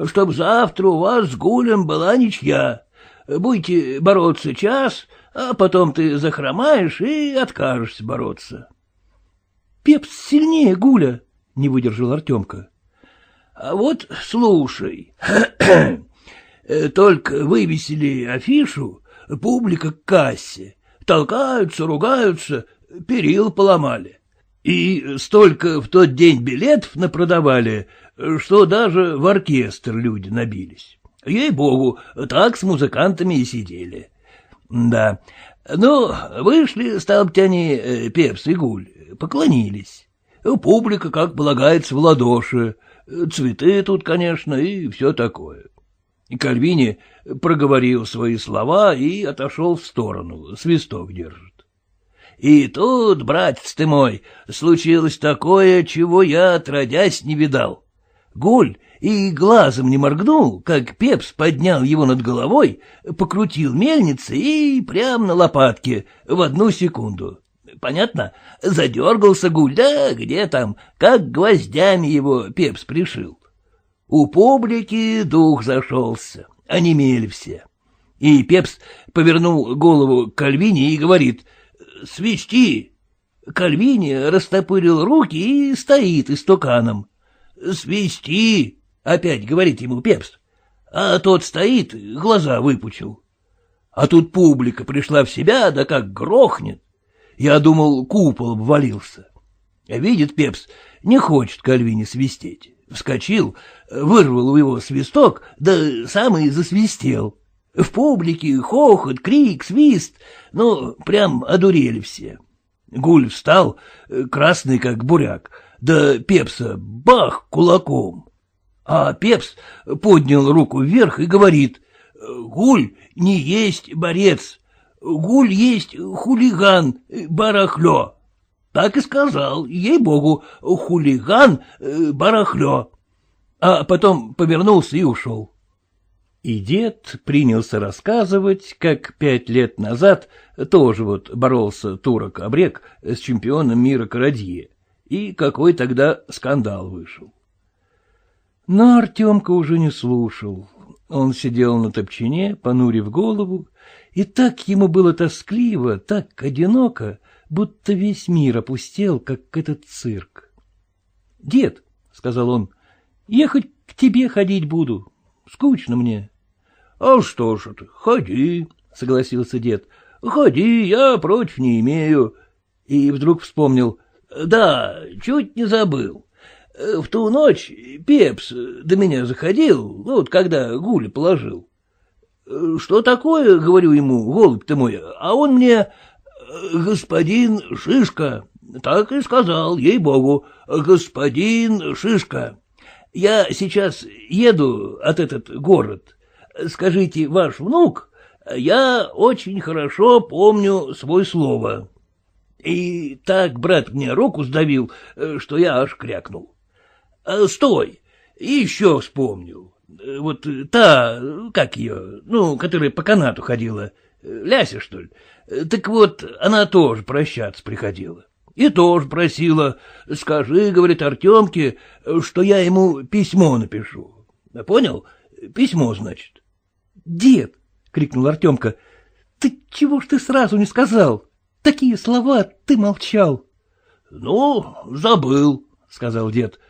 Чтоб завтра у вас с Гулем была ничья. Будете бороться час, а потом ты захромаешь и откажешься бороться. — Пепс сильнее Гуля, — не выдержал Артемка. — А вот слушай. Только вывесили афишу, публика к кассе. Толкаются, ругаются, перил поломали. И столько в тот день билетов напродавали, что даже в оркестр люди набились. Ей-богу, так с музыкантами и сидели. Да. Ну, вышли столбтяне э, Пепс и Гуль, поклонились. Публика, как полагается, в ладоши. Цветы тут, конечно, и все такое. И Кальвини проговорил свои слова и отошел в сторону, свисток держит. И тут, братец ты мой, случилось такое, чего я отродясь не видал. Гуль и глазом не моргнул, как Пепс поднял его над головой, покрутил мельницы и прямо на лопатке в одну секунду. Понятно? Задергался гуль, да где там, как гвоздями его Пепс пришил. У публики дух зашелся, онемели все. И Пепс повернул голову к Кальвине и говорит «Свечти!» Кальвини растопырил руки и стоит истуканом. «Свести!» Опять говорит ему Пепс. А тот стоит, глаза выпучил. А тут публика пришла в себя, да как грохнет. Я думал, купол обвалился. Видит Пепс, не хочет Кальвине свистеть. Вскочил, вырвал у его свисток, да сам и засвистел. В публике хохот, крик, свист, ну, прям одурели все. Гуль встал, красный как буряк, да Пепса бах кулаком. А Пепс поднял руку вверх и говорит, «Гуль не есть борец, гуль есть хулиган, барахлё». Так и сказал, ей-богу, хулиган, барахлё. А потом повернулся и ушел. И дед принялся рассказывать, как пять лет назад тоже вот боролся турок-обрек с чемпионом мира Карадье, и какой тогда скандал вышел. Но Артемка уже не слушал. Он сидел на топчине, понурив голову, и так ему было тоскливо, так одиноко, будто весь мир опустел, как этот цирк. — Дед, — сказал он, — я хоть к тебе ходить буду. Скучно мне. — А что ж это, ходи, — согласился дед. — Ходи, я против не имею. И вдруг вспомнил. — Да, чуть не забыл. В ту ночь Пепс до меня заходил, ну вот когда гули положил. Что такое, говорю ему, голубь ты мой, а он мне, господин Шишка, так и сказал, ей-богу, господин Шишка. Я сейчас еду от этот город. Скажите, ваш внук, я очень хорошо помню свой слово. И так брат мне руку сдавил, что я аж крякнул. А, стой, еще вспомнил. Вот та, как ее, ну, которая по канату ходила, Ляся, что ли? Так вот, она тоже прощаться приходила. И тоже просила, скажи, говорит Артемке, что я ему письмо напишу. Понял? Письмо, значит. — Дед, — крикнул Артемка, — ты чего ж ты сразу не сказал? Такие слова ты молчал. — Ну, забыл, — сказал дед. —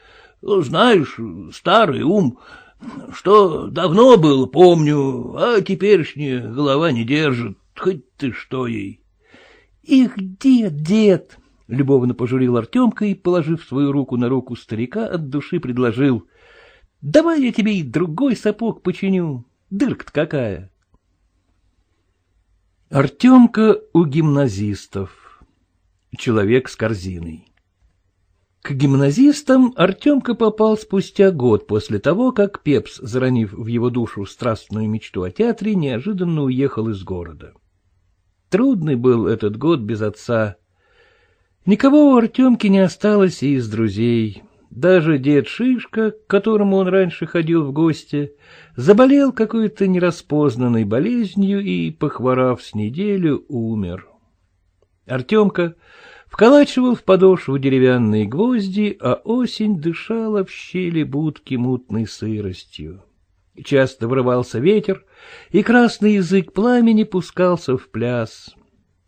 Знаешь, старый ум, что давно было, помню, а теперешняя голова не держит, хоть ты что ей. — Их, дед, дед! — любовно пожурил Артемка и, положив свою руку на руку старика, от души предложил. — Давай я тебе и другой сапог починю. Дырка-то какая. Артемка у гимназистов. Человек с корзиной. К гимназистам Артемка попал спустя год после того, как Пепс, заронив в его душу страстную мечту о театре, неожиданно уехал из города. Трудный был этот год без отца. Никого у Артемки не осталось и из друзей. Даже дед Шишка, к которому он раньше ходил в гости, заболел какой-то нераспознанной болезнью и, похворав с неделю, умер. Артемка вколачивал в подошву деревянные гвозди, а осень дышала в щели будки мутной сыростью. Часто врывался ветер, и красный язык пламени пускался в пляс.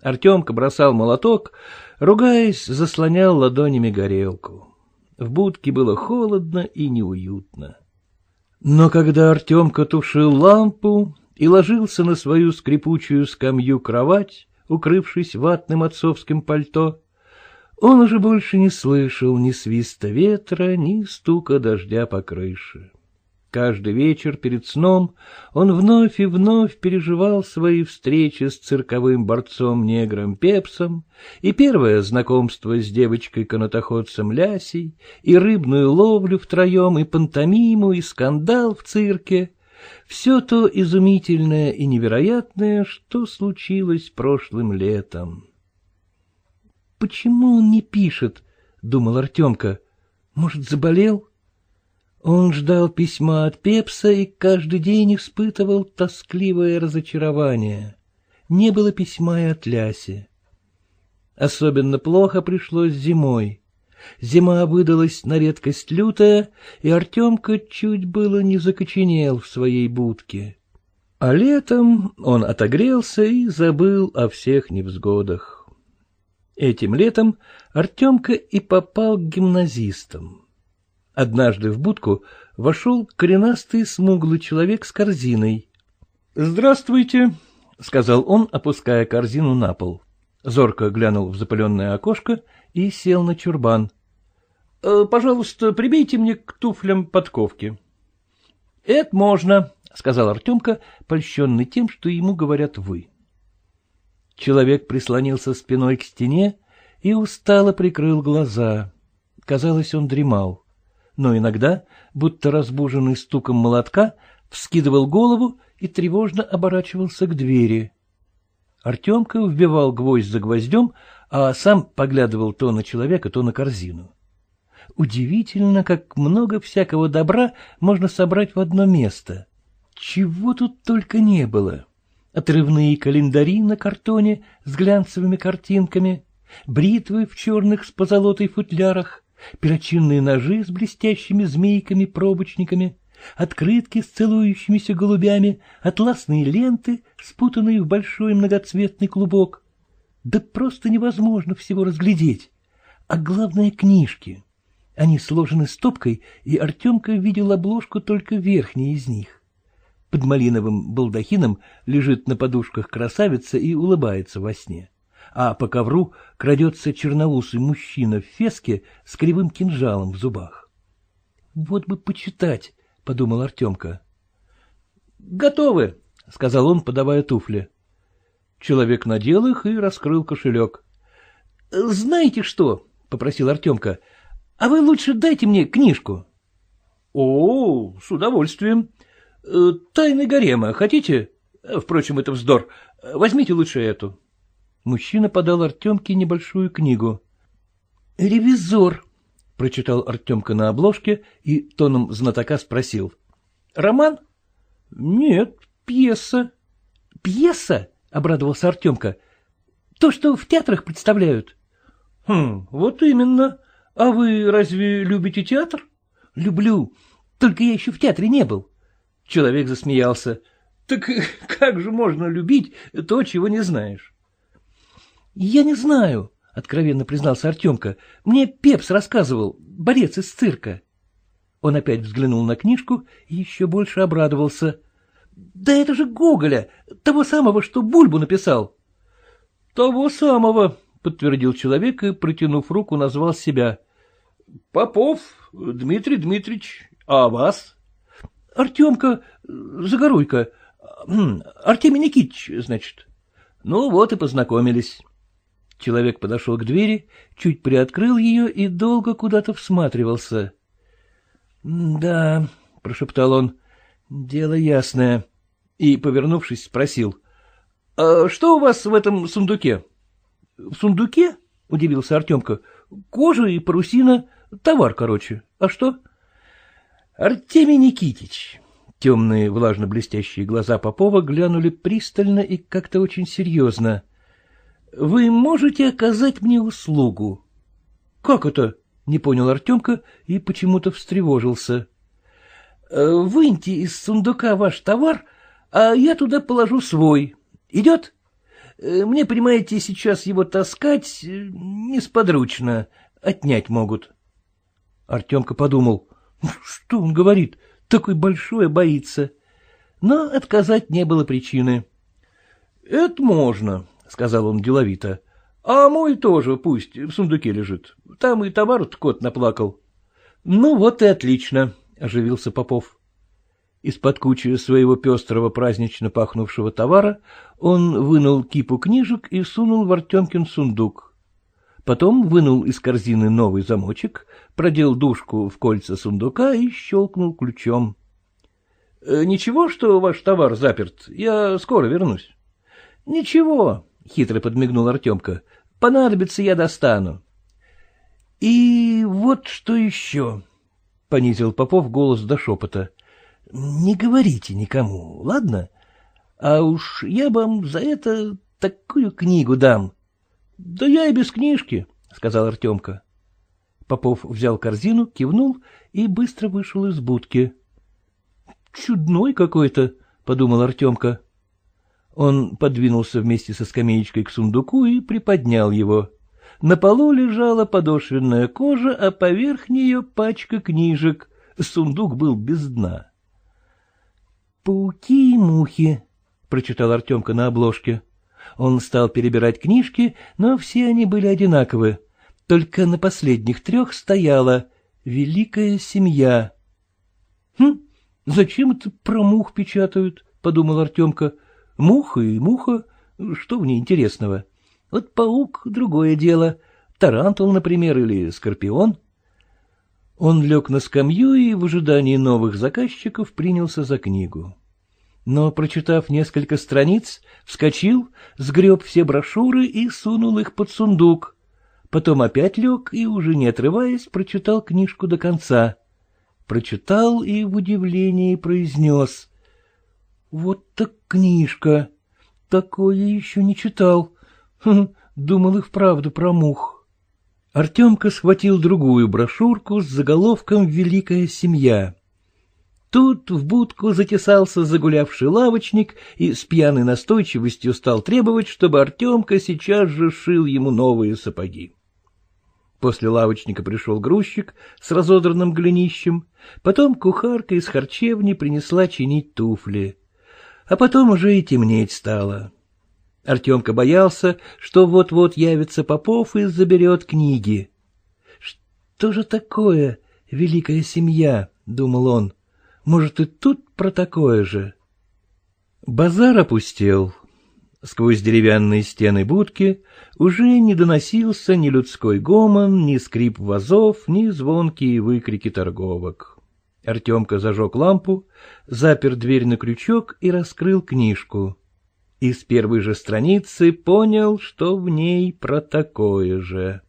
Артемка бросал молоток, ругаясь, заслонял ладонями горелку. В будке было холодно и неуютно. Но когда Артемка тушил лампу и ложился на свою скрипучую скамью кровать, укрывшись ватным отцовским пальто, он уже больше не слышал ни свиста ветра, ни стука дождя по крыше. Каждый вечер перед сном он вновь и вновь переживал свои встречи с цирковым борцом-негром Пепсом, и первое знакомство с девочкой-канатоходцем Лясей, и рыбную ловлю втроем, и пантомиму, и скандал в цирке. Все то изумительное и невероятное, что случилось прошлым летом. «Почему он не пишет?» — думал Артемка. «Может, заболел?» Он ждал письма от Пепса и каждый день испытывал тоскливое разочарование. Не было письма и от Ляси. Особенно плохо пришлось зимой. Зима выдалась на редкость лютая, и Артемка чуть было не закоченел в своей будке. А летом он отогрелся и забыл о всех невзгодах. Этим летом Артемка и попал к гимназистам. Однажды в будку вошел коренастый смуглый человек с корзиной. — Здравствуйте, — сказал он, опуская корзину на пол. Зорко глянул в запыленное окошко и сел на чурбан. «Э, — Пожалуйста, прибейте мне к туфлям подковки. — Это можно, — сказал Артемка, польщенный тем, что ему говорят «вы». Человек прислонился спиной к стене и устало прикрыл глаза. Казалось, он дремал но иногда, будто разбуженный стуком молотка, вскидывал голову и тревожно оборачивался к двери. Артемка вбивал гвоздь за гвоздем, а сам поглядывал то на человека, то на корзину. Удивительно, как много всякого добра можно собрать в одно место. Чего тут только не было. Отрывные календари на картоне с глянцевыми картинками, бритвы в черных с позолотой футлярах, перочинные ножи с блестящими змейками-пробочниками, открытки с целующимися голубями, атласные ленты, спутанные в большой многоцветный клубок. Да просто невозможно всего разглядеть. А главное — книжки. Они сложены стопкой, и Артемка видел обложку только верхней из них. Под малиновым балдахином лежит на подушках красавица и улыбается во сне а по ковру крадется черноусый мужчина в феске с кривым кинжалом в зубах. — Вот бы почитать, — подумал Артемка. — Готовы, — сказал он, подавая туфли. Человек надел их и раскрыл кошелек. — Знаете что? — попросил Артемка. — А вы лучше дайте мне книжку. — О, с удовольствием. Э, Тайны гарема хотите? Впрочем, это вздор. Возьмите лучше эту. Мужчина подал Артемке небольшую книгу. — Ревизор, — прочитал Артемка на обложке и тоном знатока спросил. — Роман? — Нет, пьеса. — Пьеса? — обрадовался Артемка. — То, что в театрах представляют. — Хм, вот именно. А вы разве любите театр? — Люблю. Только я еще в театре не был. Человек засмеялся. — Так как же можно любить то, чего не знаешь? — Я не знаю, — откровенно признался Артемка. — Мне Пепс рассказывал, борец из цирка. Он опять взглянул на книжку и еще больше обрадовался. — Да это же Гоголя, того самого, что Бульбу написал. — Того самого, — подтвердил человек и, протянув руку, назвал себя. — Попов Дмитрий Дмитриевич, а вас? — Артемка Загоруйка, Артемий Никитич, значит. Ну вот и познакомились. Человек подошел к двери, чуть приоткрыл ее и долго куда-то всматривался. — Да, — прошептал он, — дело ясное. И, повернувшись, спросил. — А что у вас в этом сундуке? — В сундуке? — удивился Артемка. — Кожа и парусина, товар, короче. А что? — Артемий Никитич, Темные влажно-блестящие глаза Попова глянули пристально и как-то очень серьезно. — Вы можете оказать мне услугу? — Как это? — не понял Артемка и почему-то встревожился. «Э, — Выньте из сундука ваш товар, а я туда положу свой. Идет? Э, мне, понимаете, сейчас его таскать э, несподручно, отнять могут. Артемка подумал, что он говорит, такой большой, боится. Но отказать не было причины. — Это можно, — сказал он деловито. — А мой тоже пусть в сундуке лежит. Там и товар кот наплакал. — Ну вот и отлично, — оживился Попов. Из-под кучи своего пестрого празднично пахнувшего товара он вынул кипу книжек и сунул в Артемкин сундук. Потом вынул из корзины новый замочек, продел дужку в кольца сундука и щелкнул ключом. «Э, — Ничего, что ваш товар заперт? Я скоро вернусь. — Ничего, — хитро подмигнул Артемка. — Понадобится, я достану. — И вот что еще, — понизил Попов голос до шепота. — Не говорите никому, ладно? А уж я вам за это такую книгу дам. — Да я и без книжки, — сказал Артемка. Попов взял корзину, кивнул и быстро вышел из будки. — Чудной какой-то, — подумал Артемка. Он подвинулся вместе со скамеечкой к сундуку и приподнял его. На полу лежала подошвенная кожа, а поверх нее пачка книжек. Сундук был без дна. «Пауки и мухи», — прочитал Артемка на обложке. Он стал перебирать книжки, но все они были одинаковы. Только на последних трех стояла «Великая семья». «Хм, зачем это про мух печатают?» — подумал Артемка. «Муха и муха, что в ней интересного? Вот паук — другое дело. Тарантул, например, или скорпион». Он лег на скамью и в ожидании новых заказчиков принялся за книгу. Но, прочитав несколько страниц, вскочил, сгреб все брошюры и сунул их под сундук потом опять лег и, уже не отрываясь, прочитал книжку до конца. Прочитал и в удивлении произнес. — Вот так книжка! Такое еще не читал. Хм, думал и вправду про мух. Артемка схватил другую брошюрку с заголовком «Великая семья». Тут в будку затесался загулявший лавочник и с пьяной настойчивостью стал требовать, чтобы Артемка сейчас же шил ему новые сапоги. После лавочника пришел грузчик с разодранным голенищем, потом кухарка из харчевни принесла чинить туфли. А потом уже и темнеть стало. Артемка боялся, что вот-вот явится Попов и заберет книги. «Что же такое великая семья?» — думал он. «Может, и тут про такое же?» Базар опустел. Сквозь деревянные стены будки уже не доносился ни людской гомон, ни скрип вазов, ни звонкие выкрики торговок. Артемка зажег лампу, запер дверь на крючок и раскрыл книжку. И с первой же страницы понял, что в ней про такое же.